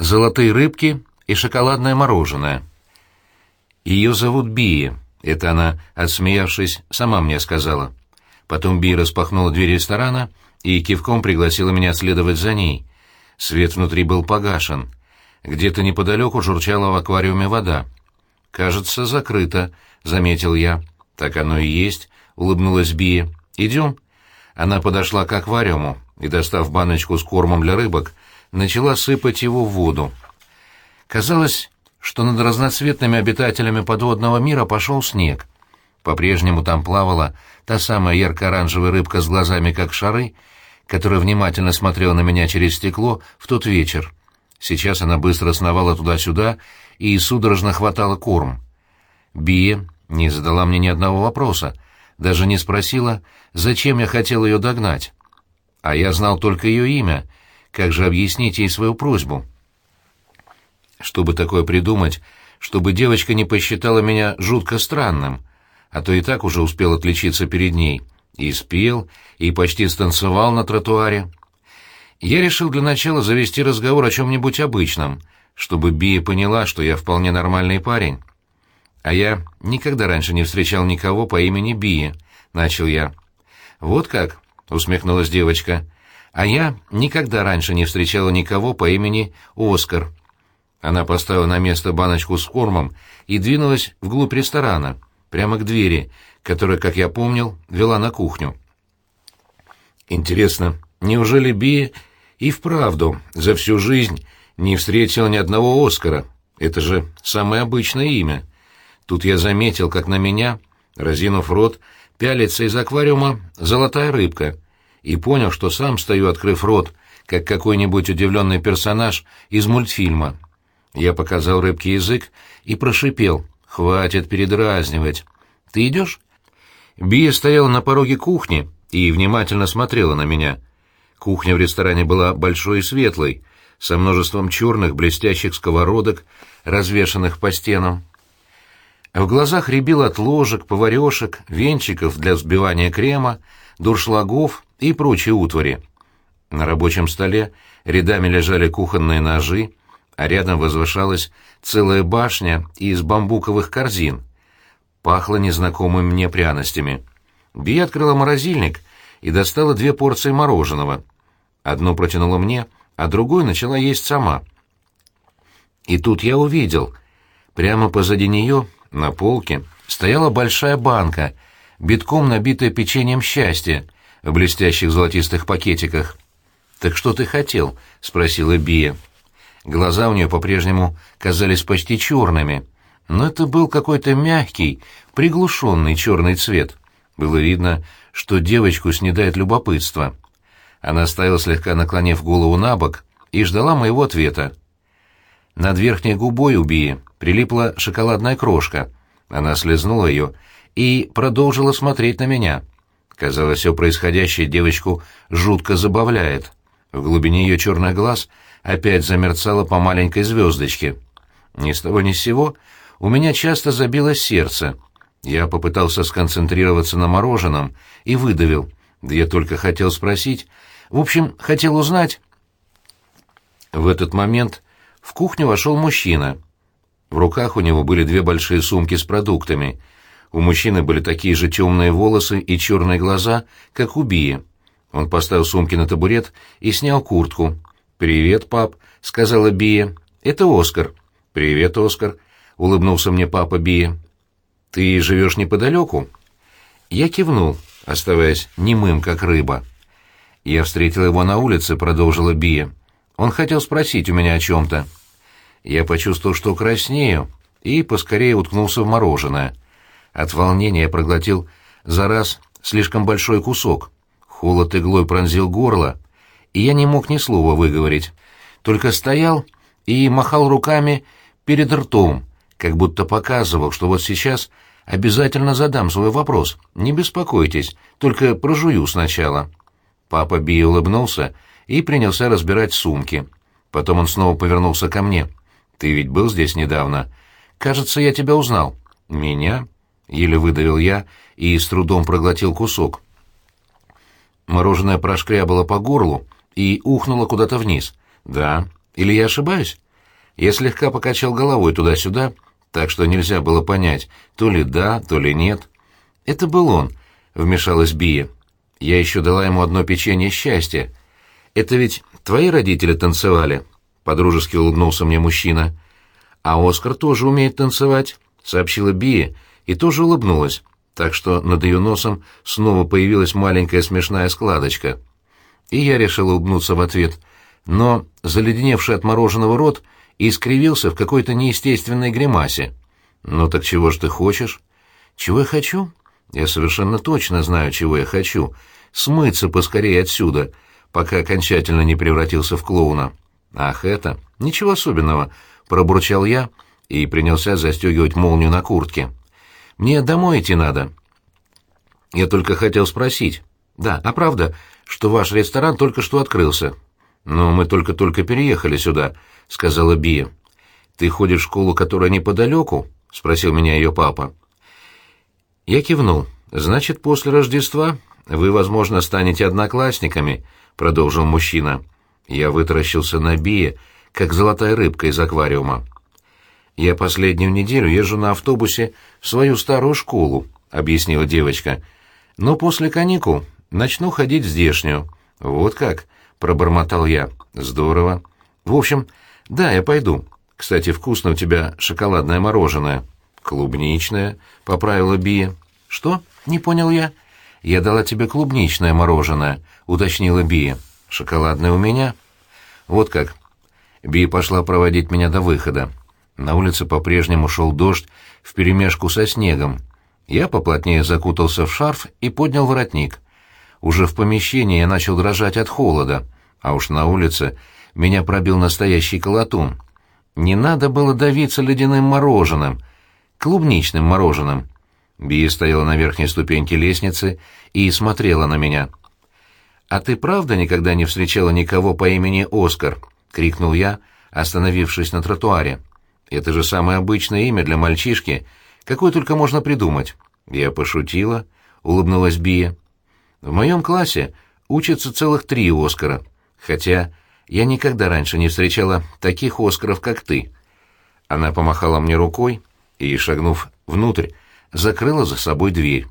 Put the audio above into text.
золотые рыбки и шоколадное мороженое. Ее зовут Бия, это она, отсмеявшись, сама мне сказала. Потом Бия распахнула дверь ресторана и кивком пригласила меня следовать за ней. Свет внутри был погашен. Где-то неподалеку журчала в аквариуме вода. «Кажется, закрыто», — заметил я. «Так оно и есть», — улыбнулась Бия. «Идем?» Она подошла к аквариуму и, достав баночку с кормом для рыбок, начала сыпать его в воду. Казалось, что над разноцветными обитателями подводного мира пошел снег. По-прежнему там плавала та самая ярко-оранжевая рыбка с глазами как шары, которая внимательно смотрела на меня через стекло в тот вечер. Сейчас она быстро сновала туда-сюда и судорожно хватала корм. Бия не задала мне ни одного вопроса, даже не спросила, зачем я хотел ее догнать. А я знал только ее имя. Как же объяснить ей свою просьбу? Чтобы такое придумать, чтобы девочка не посчитала меня жутко странным, а то и так уже успел отличиться перед ней, и спел, и почти станцевал на тротуаре. Я решил для начала завести разговор о чем-нибудь обычном, чтобы Бия поняла, что я вполне нормальный парень. А я никогда раньше не встречал никого по имени Бия, начал я. Вот как, усмехнулась девочка. А я никогда раньше не встречала никого по имени Оскар. Она поставила на место баночку с кормом и двинулась вглубь ресторана, прямо к двери, которая, как я помнил, вела на кухню. Интересно, неужели Бия и вправду за всю жизнь не встретила ни одного Оскара? Это же самое обычное имя. Тут я заметил, как на меня, разинув рот, пялится из аквариума золотая рыбка, и понял, что сам стою, открыв рот, как какой-нибудь удивленный персонаж из мультфильма — я показал рыбке язык и прошипел. «Хватит передразнивать. Ты идешь?» Бия стояла на пороге кухни и внимательно смотрела на меня. Кухня в ресторане была большой и светлой, со множеством черных блестящих сковородок, развешанных по стенам. В глазах рябил от ложек, поварешек, венчиков для взбивания крема, дуршлагов и прочей утвари. На рабочем столе рядами лежали кухонные ножи, а рядом возвышалась целая башня из бамбуковых корзин. Пахло незнакомыми мне пряностями. Би открыла морозильник и достала две порции мороженого. Одно протянула мне, а другую начала есть сама. И тут я увидел. Прямо позади нее, на полке, стояла большая банка, битком набитая печеньем счастья в блестящих золотистых пакетиках. «Так что ты хотел?» — спросила Бия. Глаза у нее по-прежнему казались почти черными, но это был какой-то мягкий, приглушенный черный цвет. Было видно, что девочку снедает любопытство. Она стояла слегка наклонив голову на бок и ждала моего ответа. Над верхней губой у прилипла шоколадная крошка. Она слезнула ее и продолжила смотреть на меня. Казалось, все происходящее девочку жутко забавляет. В глубине ее черных глаз — опять замерцала по маленькой звездочке. Ни с того ни с сего у меня часто забилось сердце. Я попытался сконцентрироваться на мороженом и выдавил. Да я только хотел спросить. В общем, хотел узнать. В этот момент в кухню вошел мужчина. В руках у него были две большие сумки с продуктами. У мужчины были такие же темные волосы и черные глаза, как у Бии. Он поставил сумки на табурет и снял куртку. «Привет, пап», — сказала Бия. «Это Оскар». «Привет, Оскар», — улыбнулся мне папа Бия. «Ты живешь неподалеку?» Я кивнул, оставаясь немым, как рыба. «Я встретил его на улице», — продолжила Бия. «Он хотел спросить у меня о чем-то». Я почувствовал, что краснею, и поскорее уткнулся в мороженое. От волнения я проглотил за раз слишком большой кусок. Холод иглой пронзил горло, и я не мог ни слова выговорить, только стоял и махал руками перед ртом, как будто показывал, что вот сейчас обязательно задам свой вопрос. Не беспокойтесь, только прожую сначала. Папа Би улыбнулся и принялся разбирать сумки. Потом он снова повернулся ко мне. «Ты ведь был здесь недавно? Кажется, я тебя узнал». «Меня?» — еле выдавил я и с трудом проглотил кусок. Мороженое прошкрябало по горлу, и ухнула куда-то вниз. Да. Или я ошибаюсь? Я слегка покачал головой туда-сюда, так что нельзя было понять, то ли да, то ли нет. «Это был он», — вмешалась Бия. «Я еще дала ему одно печенье счастья. Это ведь твои родители танцевали?» — подружески улыбнулся мне мужчина. «А Оскар тоже умеет танцевать», — сообщила Бия и тоже улыбнулась, так что над ее носом снова появилась маленькая смешная складочка. И я решил улыбнуться в ответ, но заледеневший от мороженого рот искривился в какой-то неестественной гримасе. «Ну так чего ж ты хочешь?» «Чего я хочу?» «Я совершенно точно знаю, чего я хочу. Смыться поскорее отсюда, пока окончательно не превратился в клоуна». «Ах, это? Ничего особенного», — пробурчал я и принялся застегивать молнию на куртке. «Мне домой идти надо». «Я только хотел спросить. Да, а правда, что ваш ресторан только что открылся?» «Но мы только-только переехали сюда», — сказала Бия. «Ты ходишь в школу, которая неподалеку?» — спросил меня ее папа. Я кивнул. «Значит, после Рождества вы, возможно, станете одноклассниками», — продолжил мужчина. Я вытаращился на Бие, как золотая рыбка из аквариума. «Я последнюю неделю езжу на автобусе в свою старую школу», — объяснила девочка. «Но после каникул начну ходить в здешнюю». «Вот как?» — пробормотал я. «Здорово. В общем, да, я пойду. Кстати, вкусно у тебя шоколадное мороженое». «Клубничное», — поправила Бия. «Что?» — не понял я. «Я дала тебе клубничное мороженое», — уточнила Бия. Шоколадная у меня. Вот как. Би пошла проводить меня до выхода. На улице по-прежнему шел дождь вперемешку со снегом. Я поплотнее закутался в шарф и поднял воротник. Уже в помещении я начал дрожать от холода, а уж на улице меня пробил настоящий колотун. Не надо было давиться ледяным мороженым, клубничным мороженым. Би стояла на верхней ступеньке лестницы и смотрела на меня — «А ты правда никогда не встречала никого по имени Оскар?» — крикнул я, остановившись на тротуаре. «Это же самое обычное имя для мальчишки, какое только можно придумать». Я пошутила, улыбнулась Бия. «В моем классе учатся целых три Оскара, хотя я никогда раньше не встречала таких Оскаров, как ты». Она помахала мне рукой и, шагнув внутрь, закрыла за собой дверь.